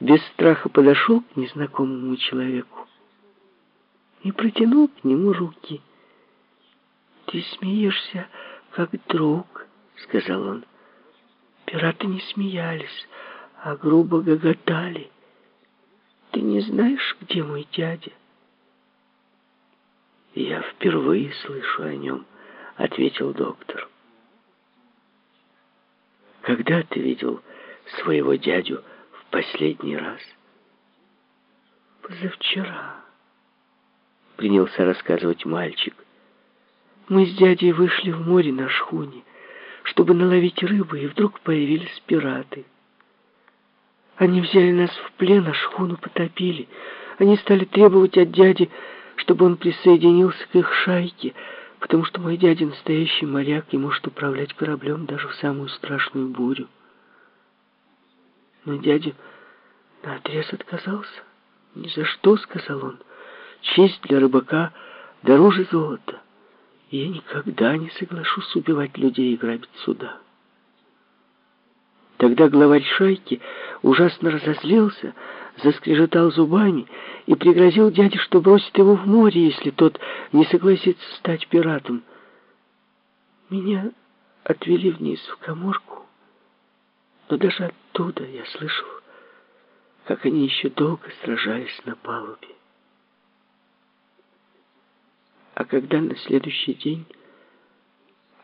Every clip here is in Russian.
без страха подошел к незнакомому человеку и протянул к нему руки. «Ты смеешься, как друг», — сказал он. Пираты не смеялись, а грубо гоготали. «Ты не знаешь, где мой дядя?» «Я впервые слышу о нем», — ответил доктор. «Когда ты видел своего дядю последний раз?» «Позавчера», — принялся рассказывать мальчик. «Мы с дядей вышли в море на шхуне, чтобы наловить рыбы, и вдруг появились пираты. Они взяли нас в плен, а шхуну потопили. Они стали требовать от дяди чтобы он присоединился к их шайке, потому что мой дядя настоящий моряк и может управлять кораблем даже в самую страшную бурю. Но дядя наотрез отказался. «Ни за что», — сказал он, — «честь для рыбака дороже золота, я никогда не соглашусь убивать людей и грабить суда». Тогда главарь шайки ужасно разозлился, заскрежетал зубами и пригрозил дяде, что бросит его в море, если тот не согласится стать пиратом. Меня отвели вниз в коморку, но даже оттуда я слышал, как они еще долго сражались на палубе. А когда на следующий день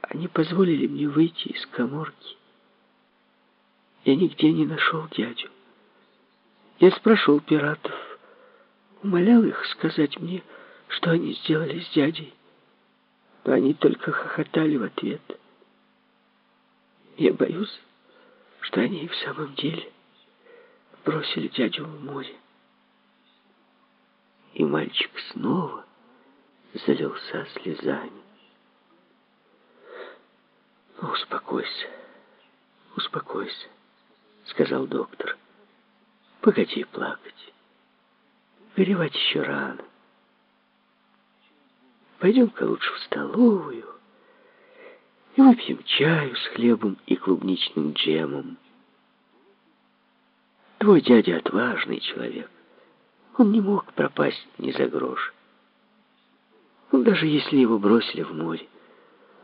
они позволили мне выйти из коморки, я нигде не нашел дядю. Я спрашивал пиратов, умолял их сказать мне, что они сделали с дядей. Но они только хохотали в ответ. Я боюсь, что они в самом деле бросили дядю в море. И мальчик снова залился слезами. Ну, успокойся, успокойся. — сказал доктор. «Погоди плакать. Горевать еще рано. Пойдем-ка лучше в столовую и выпьем чаю с хлебом и клубничным джемом. Твой дядя отважный человек. Он не мог пропасть ни за грош. Ну, даже если его бросили в море,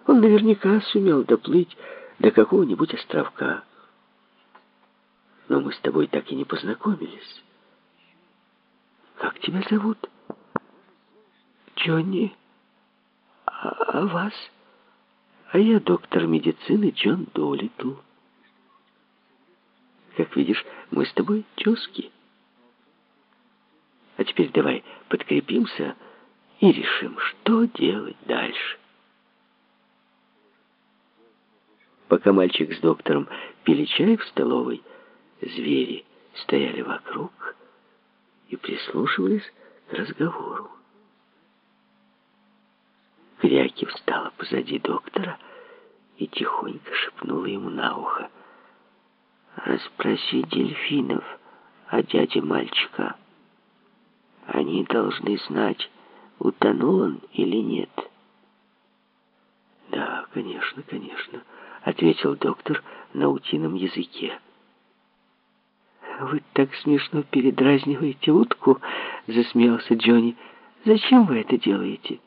он наверняка сумел доплыть до какого-нибудь островка но мы с тобой так и не познакомились. Как тебя зовут? Джонни. А, а вас? А я доктор медицины Джон Долитл. Как видишь, мы с тобой тезки. А теперь давай подкрепимся и решим, что делать дальше. Пока мальчик с доктором пили чай в столовой, Звери стояли вокруг и прислушивались к разговору. Кряки встала позади доктора и тихонько шепнула ему на ухо. «Расспроси дельфинов о дяде мальчика. Они должны знать, утонул он или нет». «Да, конечно, конечно», — ответил доктор на утином языке. «Вы так смешно передразниваете утку», — засмеялся Джонни. «Зачем вы это делаете?»